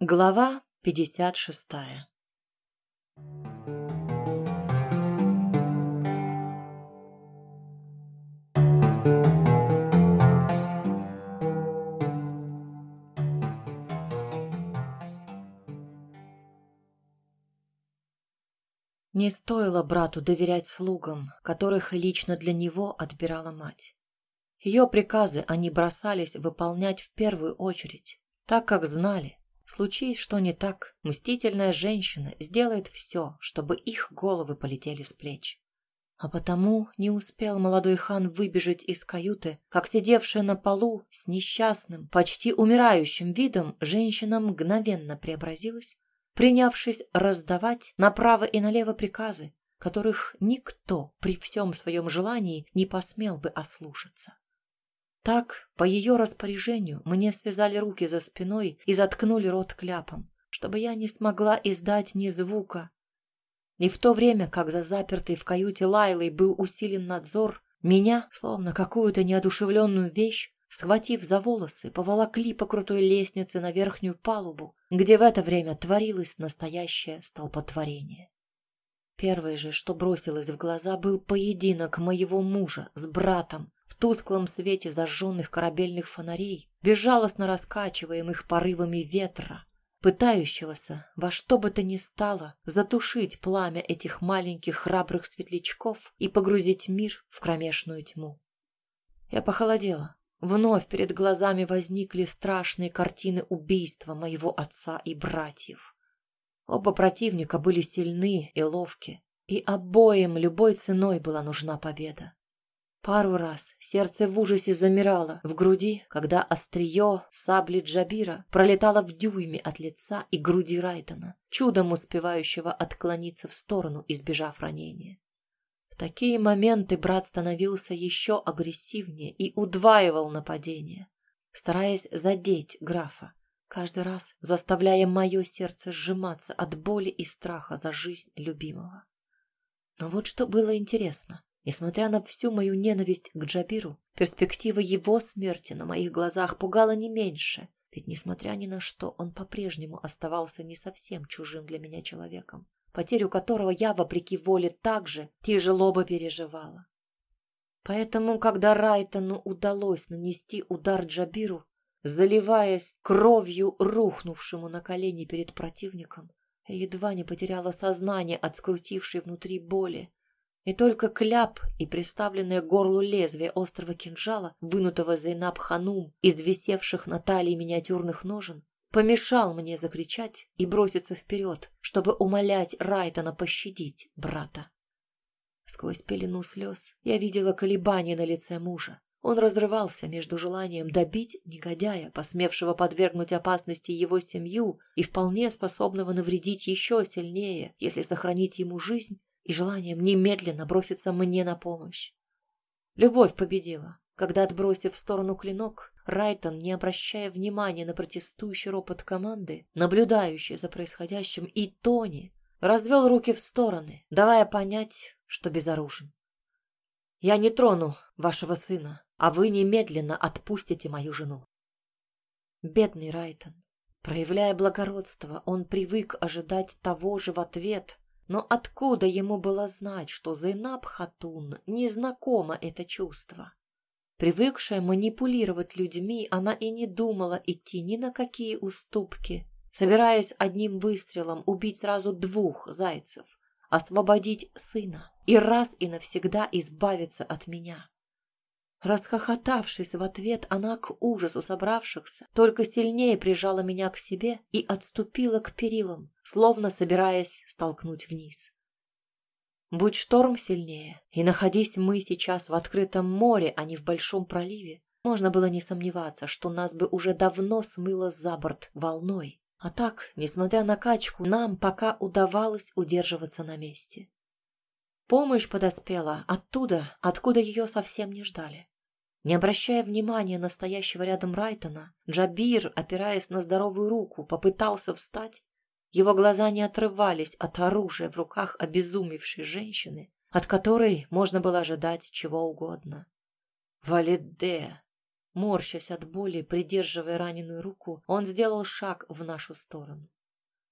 Глава 56 Не стоило брату доверять слугам, которых лично для него отбирала мать. Ее приказы они бросались выполнять в первую очередь, так как знали, Случись что не так, мстительная женщина сделает все, чтобы их головы полетели с плеч. А потому не успел молодой хан выбежать из каюты, как сидевшая на полу с несчастным, почти умирающим видом, женщина мгновенно преобразилась, принявшись раздавать направо и налево приказы, которых никто при всем своем желании не посмел бы ослушаться. Так, по ее распоряжению, мне связали руки за спиной и заткнули рот кляпом, чтобы я не смогла издать ни звука. И в то время, как за запертой в каюте Лайлой был усилен надзор, меня, словно какую-то неодушевленную вещь, схватив за волосы, поволокли по крутой лестнице на верхнюю палубу, где в это время творилось настоящее столпотворение. Первое же, что бросилось в глаза, был поединок моего мужа с братом, в тусклом свете зажженных корабельных фонарей, безжалостно раскачиваемых порывами ветра, пытающегося во что бы то ни стало затушить пламя этих маленьких храбрых светлячков и погрузить мир в кромешную тьму. Я похолодела. Вновь перед глазами возникли страшные картины убийства моего отца и братьев. Оба противника были сильны и ловки, и обоим любой ценой была нужна победа. Пару раз сердце в ужасе замирало в груди, когда острие сабли Джабира пролетало в дюйме от лица и груди Райтона, чудом успевающего отклониться в сторону, избежав ранения. В такие моменты брат становился еще агрессивнее и удваивал нападение, стараясь задеть графа, каждый раз заставляя мое сердце сжиматься от боли и страха за жизнь любимого. Но вот что было интересно. Несмотря на всю мою ненависть к Джабиру, перспектива его смерти на моих глазах пугала не меньше, ведь, несмотря ни на что, он по-прежнему оставался не совсем чужим для меня человеком, потерю которого я, вопреки воле, также тяжело бы переживала. Поэтому, когда Райтону удалось нанести удар Джабиру, заливаясь кровью рухнувшему на колени перед противником, я едва не потеряла сознание от скрутившей внутри боли, и только кляп и приставленное к горлу лезвие острого кинжала, вынутого Зайнаб Ханум из висевших на талии миниатюрных ножен, помешал мне закричать и броситься вперед, чтобы умолять Райтона пощадить брата. Сквозь пелену слез я видела колебания на лице мужа. Он разрывался между желанием добить негодяя, посмевшего подвергнуть опасности его семью и вполне способного навредить еще сильнее, если сохранить ему жизнь, и желанием немедленно броситься мне на помощь. Любовь победила, когда, отбросив в сторону клинок, Райтон, не обращая внимания на протестующий ропот команды, наблюдающий за происходящим, и Тони, развел руки в стороны, давая понять, что безоружен. «Я не трону вашего сына, а вы немедленно отпустите мою жену». Бедный Райтон. Проявляя благородство, он привык ожидать того же в ответ, но откуда ему было знать, что Зейнаб Хатун не знакомо это чувство? Привыкшая манипулировать людьми, она и не думала идти ни на какие уступки, собираясь одним выстрелом убить сразу двух зайцев, освободить сына и раз и навсегда избавиться от меня. Расхохотавшись в ответ, она к ужасу собравшихся только сильнее прижала меня к себе и отступила к перилам, словно собираясь столкнуть вниз. Будь шторм сильнее, и находись мы сейчас в открытом море, а не в большом проливе, можно было не сомневаться, что нас бы уже давно смыло за борт волной. А так, несмотря на качку, нам пока удавалось удерживаться на месте. Помощь подоспела оттуда, откуда ее совсем не ждали. Не обращая внимания на стоящего рядом Райтона, Джабир, опираясь на здоровую руку, попытался встать. Его глаза не отрывались от оружия в руках обезумевшей женщины, от которой можно было ожидать чего угодно. «Валиде!» Морщась от боли, придерживая раненую руку, он сделал шаг в нашу сторону.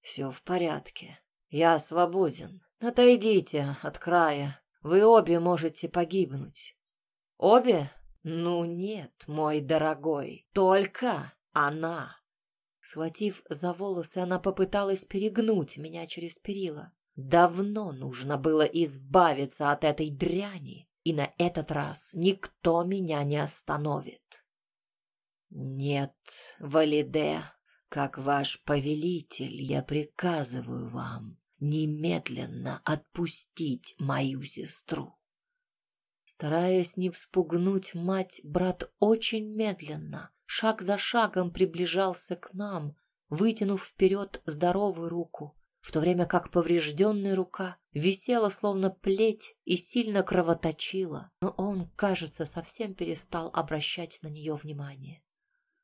«Все в порядке. Я свободен. Отойдите от края. Вы обе можете погибнуть». «Обе? Ну нет, мой дорогой, только она». Схватив за волосы, она попыталась перегнуть меня через перила. Давно нужно было избавиться от этой дряни, и на этот раз никто меня не остановит. Нет, Валиде, как ваш повелитель, я приказываю вам немедленно отпустить мою сестру. Стараясь не вспугнуть мать, брат очень медленно, шаг за шагом приближался к нам, вытянув вперед здоровую руку, в то время как поврежденная рука висела словно плеть и сильно кровоточила, но он, кажется, совсем перестал обращать на нее внимание.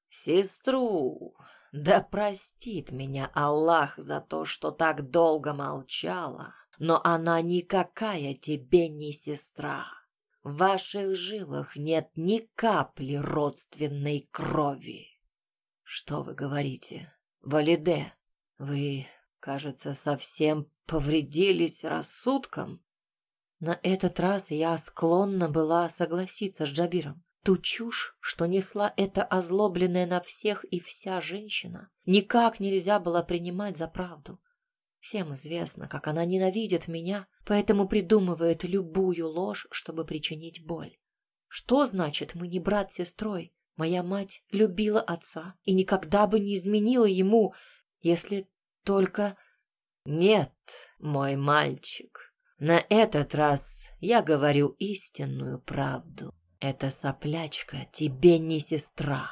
«Сестру, да простит меня Аллах за то, что так долго молчала, но она никакая тебе не сестра. В ваших жилах нет ни капли родственной крови». «Что вы говорите, Валиде? Вы Кажется, совсем повредились рассудком. На этот раз я склонна была согласиться с Джабиром. Ту чушь, что несла эта озлобленная на всех и вся женщина, никак нельзя было принимать за правду. Всем известно, как она ненавидит меня, поэтому придумывает любую ложь, чтобы причинить боль. Что значит мы не брат с сестрой? Моя мать любила отца и никогда бы не изменила ему, если только... Нет, мой мальчик, на этот раз я говорю истинную правду. Эта соплячка тебе не сестра.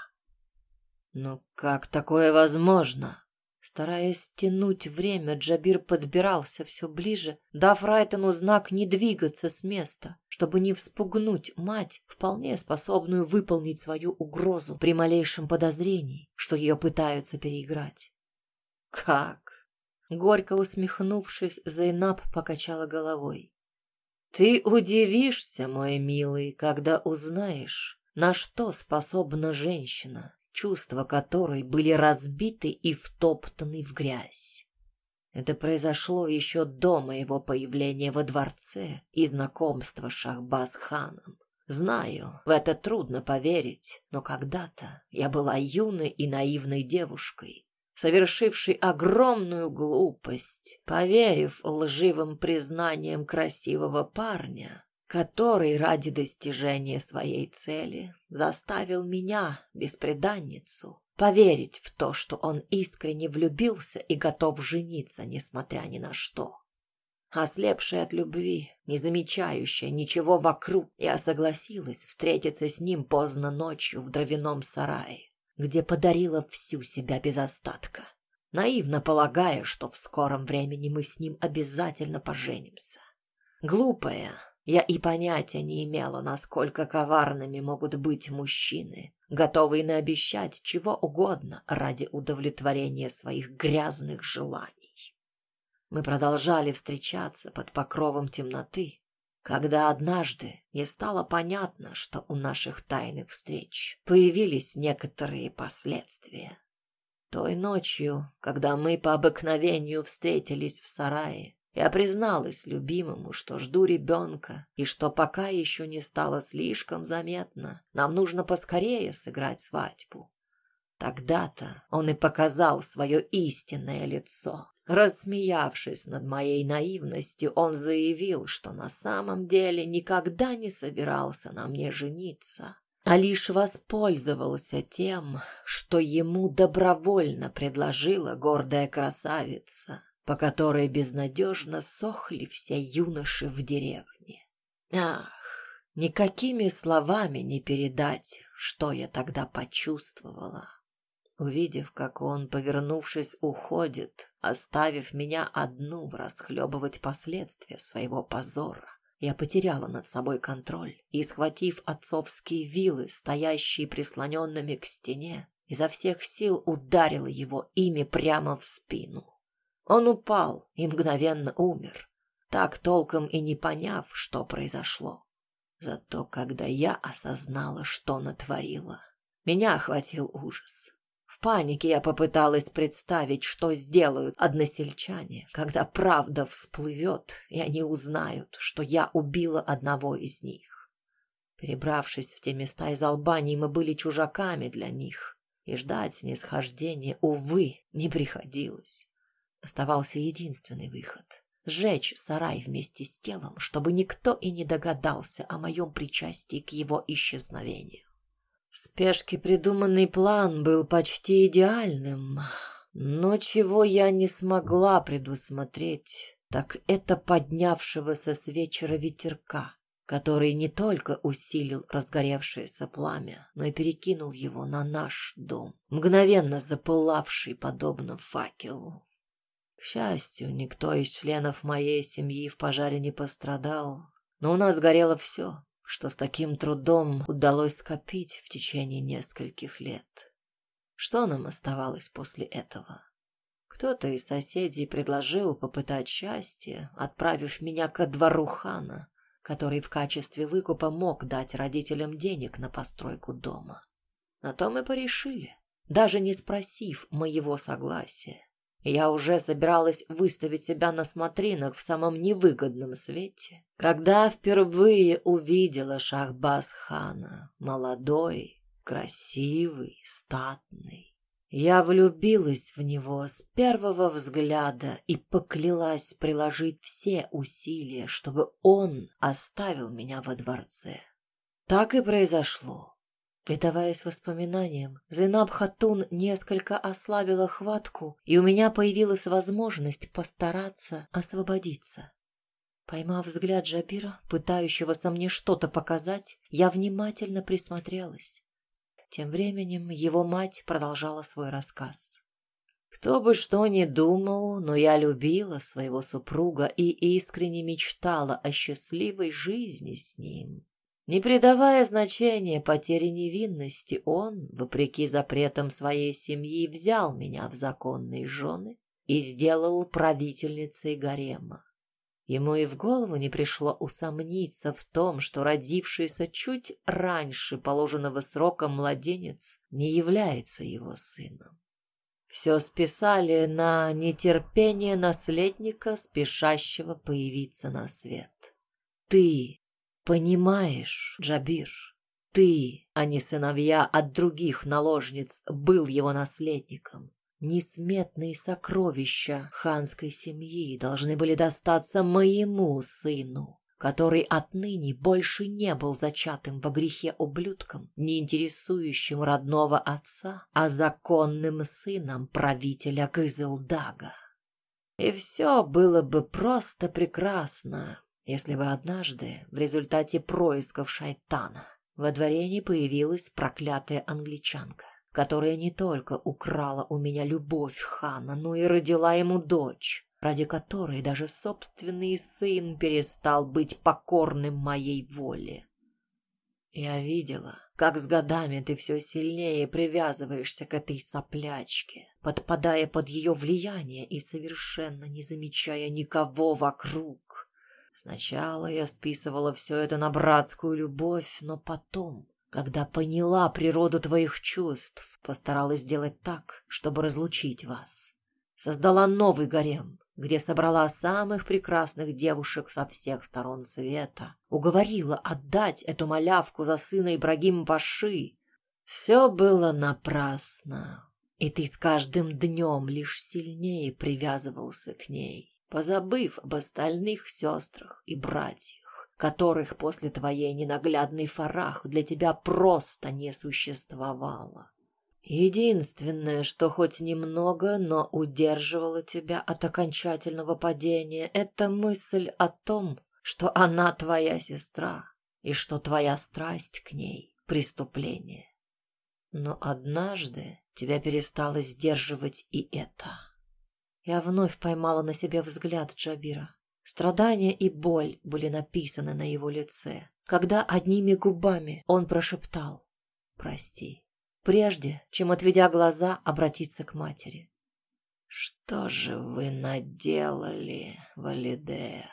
Ну как такое возможно? Стараясь тянуть время, Джабир подбирался все ближе, дав Райтону знак не двигаться с места, чтобы не вспугнуть мать, вполне способную выполнить свою угрозу при малейшем подозрении, что ее пытаются переиграть. Как? Горько усмехнувшись, Зайнаб покачала головой. Ты удивишься, мой милый, когда узнаешь, на что способна женщина, чувства которой были разбиты и втоптаны в грязь. Это произошло еще до моего появления во дворце и знакомства с Шахбаз-ханом. Знаю, в это трудно поверить, но когда-то я была юной и наивной девушкой, совершивший огромную глупость, поверив лживым признаниям красивого парня, который ради достижения своей цели заставил меня, беспреданницу, поверить в то, что он искренне влюбился и готов жениться, несмотря ни на что. Ослепшая от любви, не замечающая ничего вокруг, я согласилась встретиться с ним поздно ночью в дровяном сарае где подарила всю себя без остатка, наивно полагая, что в скором времени мы с ним обязательно поженимся. Глупая, я и понятия не имела, насколько коварными могут быть мужчины, готовые наобещать чего угодно ради удовлетворения своих грязных желаний. Мы продолжали встречаться под покровом темноты, когда однажды мне стало понятно, что у наших тайных встреч появились некоторые последствия. Той ночью, когда мы по обыкновению встретились в сарае, я призналась любимому, что жду ребенка, и что пока еще не стало слишком заметно, нам нужно поскорее сыграть свадьбу. Тогда-то он и показал свое истинное лицо. Рассмеявшись над моей наивностью, он заявил, что на самом деле никогда не собирался на мне жениться, а лишь воспользовался тем, что ему добровольно предложила гордая красавица, по которой безнадежно сохли все юноши в деревне. Ах, никакими словами не передать, что я тогда почувствовала. Увидев, как он, повернувшись, уходит, оставив меня одну расхлебывать последствия своего позора, я потеряла над собой контроль и, схватив отцовские вилы, стоящие прислоненными к стене, изо всех сил ударила его ими прямо в спину. Он упал и мгновенно умер, так толком и не поняв, что произошло. Зато когда я осознала, что натворила, Меня охватил ужас. В панике я попыталась представить, что сделают односельчане, когда правда всплывет, и они узнают, что я убила одного из них. Перебравшись в те места из Албании, мы были чужаками для них, и ждать снисхождения, увы, не приходилось. Оставался единственный выход — сжечь сарай вместе с телом, чтобы никто и не догадался о моем причастии к его исчезновению. В спешке придуманный план был почти идеальным, но чего я не смогла предусмотреть, так это поднявшегося с вечера ветерка, который не только усилил разгоревшееся пламя, но и перекинул его на наш дом, мгновенно запылавший подобно факелу. К счастью, никто из членов моей семьи в пожаре не пострадал, но у нас горело все, что с таким трудом удалось скопить в течение нескольких лет. Что нам оставалось после этого? Кто-то из соседей предложил попытать счастье, отправив меня ко двору хана, который в качестве выкупа мог дать родителям денег на постройку дома. На то мы порешили, даже не спросив моего согласия. Я уже собиралась выставить себя на смотринах в самом невыгодном свете, когда впервые увидела Шахбаз-хана, молодой, красивый, статный. Я влюбилась в него с первого взгляда и поклялась приложить все усилия, чтобы он оставил меня во дворце. Так и произошло. Предаваясь воспоминаниям, Зейнаб Хатун несколько ослабила хватку, и у меня появилась возможность постараться освободиться. Поймав взгляд Джабира, пытающегося мне что-то показать, я внимательно присмотрелась. Тем временем его мать продолжала свой рассказ. Кто бы что ни думал, но я любила своего супруга и искренне мечтала о счастливой жизни с ним. Не придавая значения потере невинности, он, вопреки запретам своей семьи, взял меня в законные жены и сделал правительницей гарема. Ему и в голову не пришло усомниться в том, что родившийся чуть раньше положенного срока младенец не является его сыном. Все списали на нетерпение наследника, спешащего появиться на свет. Ты Понимаешь, Джабир, ты, а не сыновья от других наложниц, был его наследником. Несметные сокровища ханской семьи должны были достаться моему сыну, который отныне больше не был зачатым во грехе ублюдком, не интересующим родного отца, а законным сыном правителя Кызылдага. И все было бы просто прекрасно, если бы однажды в результате происков шайтана во дворе не появилась проклятая англичанка, которая не только украла у меня любовь хана, но и родила ему дочь, ради которой даже собственный сын перестал быть покорным моей воле. Я видела, как с годами ты все сильнее привязываешься к этой соплячке, подпадая под ее влияние и совершенно не замечая никого вокруг, Сначала я списывала все это на братскую любовь, но потом, когда поняла природу твоих чувств, постаралась сделать так, чтобы разлучить вас. Создала новый гарем, где собрала самых прекрасных девушек со всех сторон света. Уговорила отдать эту малявку за сына Ибрагима Паши. Все было напрасно, и ты с каждым днем лишь сильнее привязывался к ней позабыв об остальных сестрах и братьях, которых после твоей ненаглядной фарах для тебя просто не существовало. Единственное, что хоть немного, но удерживало тебя от окончательного падения, это мысль о том, что она твоя сестра и что твоя страсть к ней — преступление. Но однажды тебя перестало сдерживать и это. Я вновь поймала на себе взгляд Джабира. Страдания и боль были написаны на его лице, когда одними губами он прошептал «Прости», прежде чем, отведя глаза, обратиться к матери. «Что же вы наделали, Валидея?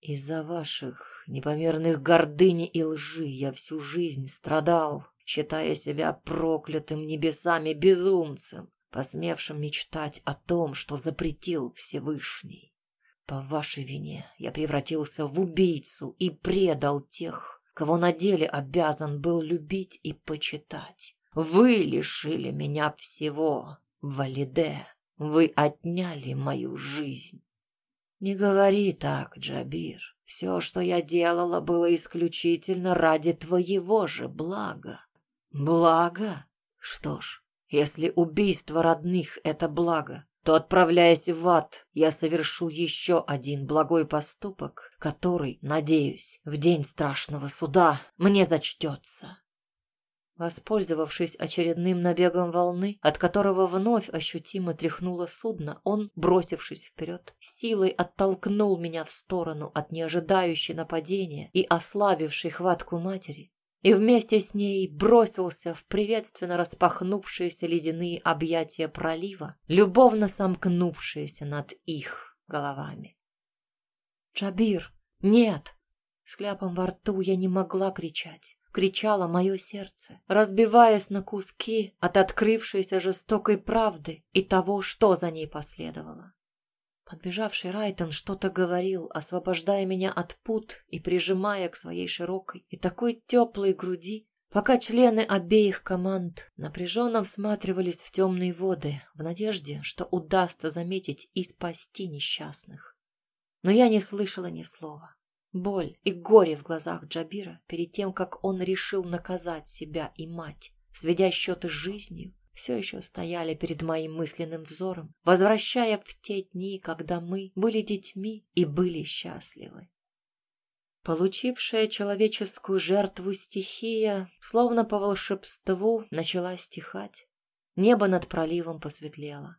Из-за ваших непомерных гордыни и лжи я всю жизнь страдал, считая себя проклятым небесами безумцем, посмевшим мечтать о том, что запретил Всевышний. По вашей вине я превратился в убийцу и предал тех, кого на деле обязан был любить и почитать. Вы лишили меня всего, Валиде. Вы отняли мою жизнь. Не говори так, Джабир. Все, что я делала, было исключительно ради твоего же блага. Благо? Что ж, если убийство родных — это благо, то, отправляясь в ад, я совершу еще один благой поступок, который, надеюсь, в день страшного суда мне зачтется. Воспользовавшись очередным набегом волны, от которого вновь ощутимо тряхнуло судно, он, бросившись вперед, силой оттолкнул меня в сторону от неожидающей нападения и ослабившей хватку матери, и вместе с ней бросился в приветственно распахнувшиеся ледяные объятия пролива, любовно сомкнувшиеся над их головами. «Джабир, нет!» С кляпом во рту я не могла кричать кричало мое сердце, разбиваясь на куски от открывшейся жестокой правды и того, что за ней последовало. Подбежавший Райтон что-то говорил, освобождая меня от пут и прижимая к своей широкой и такой теплой груди, пока члены обеих команд напряженно всматривались в темные воды в надежде, что удастся заметить и спасти несчастных. Но я не слышала ни слова. Боль и горе в глазах Джабира перед тем, как он решил наказать себя и мать, сведя счеты с жизнью, все еще стояли перед моим мысленным взором, возвращая в те дни, когда мы были детьми и были счастливы. Получившая человеческую жертву стихия, словно по волшебству, начала стихать. Небо над проливом посветлело.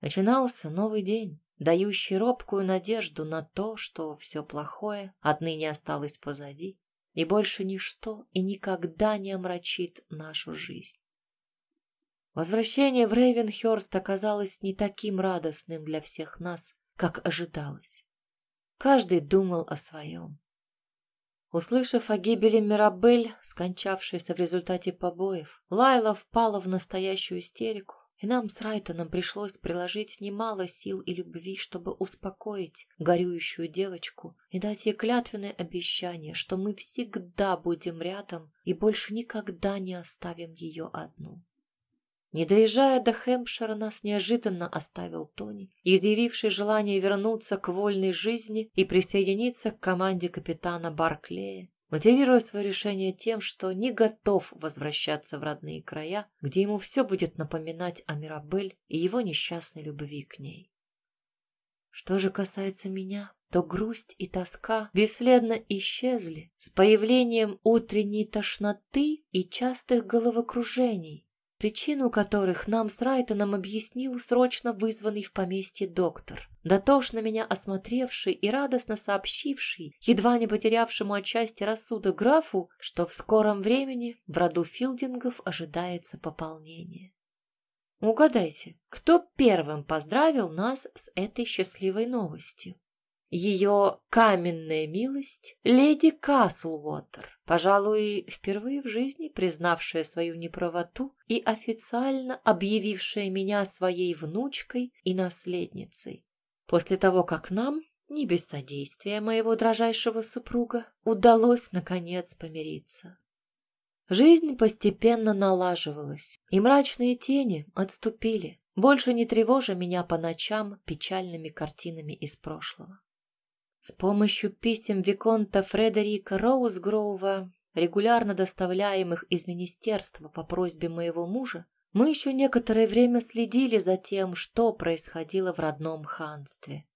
Начинался новый день дающий робкую надежду на то, что все плохое отныне осталось позади, и больше ничто и никогда не омрачит нашу жизнь. Возвращение в Рейвенхёрст оказалось не таким радостным для всех нас, как ожидалось. Каждый думал о своем. Услышав о гибели Мирабель, скончавшейся в результате побоев, Лайла впала в настоящую истерику и нам с Райтоном пришлось приложить немало сил и любви, чтобы успокоить горюющую девочку и дать ей клятвенное обещание, что мы всегда будем рядом и больше никогда не оставим ее одну. Не доезжая до Хэмпшира, нас неожиданно оставил Тони, изъявивший желание вернуться к вольной жизни и присоединиться к команде капитана Барклея мотивируя свое решение тем, что не готов возвращаться в родные края, где ему все будет напоминать о Мирабель и его несчастной любви к ней. Что же касается меня, то грусть и тоска бесследно исчезли с появлением утренней тошноты и частых головокружений, причину которых нам с Райтоном объяснил срочно вызванный в поместье доктор, дотошно меня осмотревший и радостно сообщивший, едва не потерявшему отчасти рассудок графу, что в скором времени в роду Филдингов ожидается пополнение. Угадайте, кто первым поздравил нас с этой счастливой новостью? Ее каменная милость леди Каслвотер, пожалуй, впервые в жизни признавшая свою неправоту и официально объявившая меня своей внучкой и наследницей. После того, как нам, не без содействия моего дрожайшего супруга, удалось, наконец, помириться. Жизнь постепенно налаживалась, и мрачные тени отступили, больше не тревожа меня по ночам печальными картинами из прошлого. С помощью писем Виконта Фредерика Роузгроува, регулярно доставляемых из министерства по просьбе моего мужа, мы еще некоторое время следили за тем, что происходило в родном ханстве.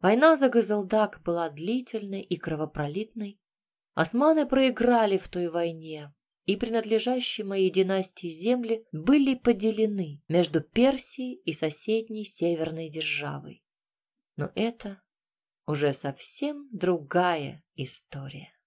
Война за Газелдак была длительной и кровопролитной. Османы проиграли в той войне, и принадлежащие моей династии земли были поделены между Персией и соседней северной державой. Но это уже совсем другая история.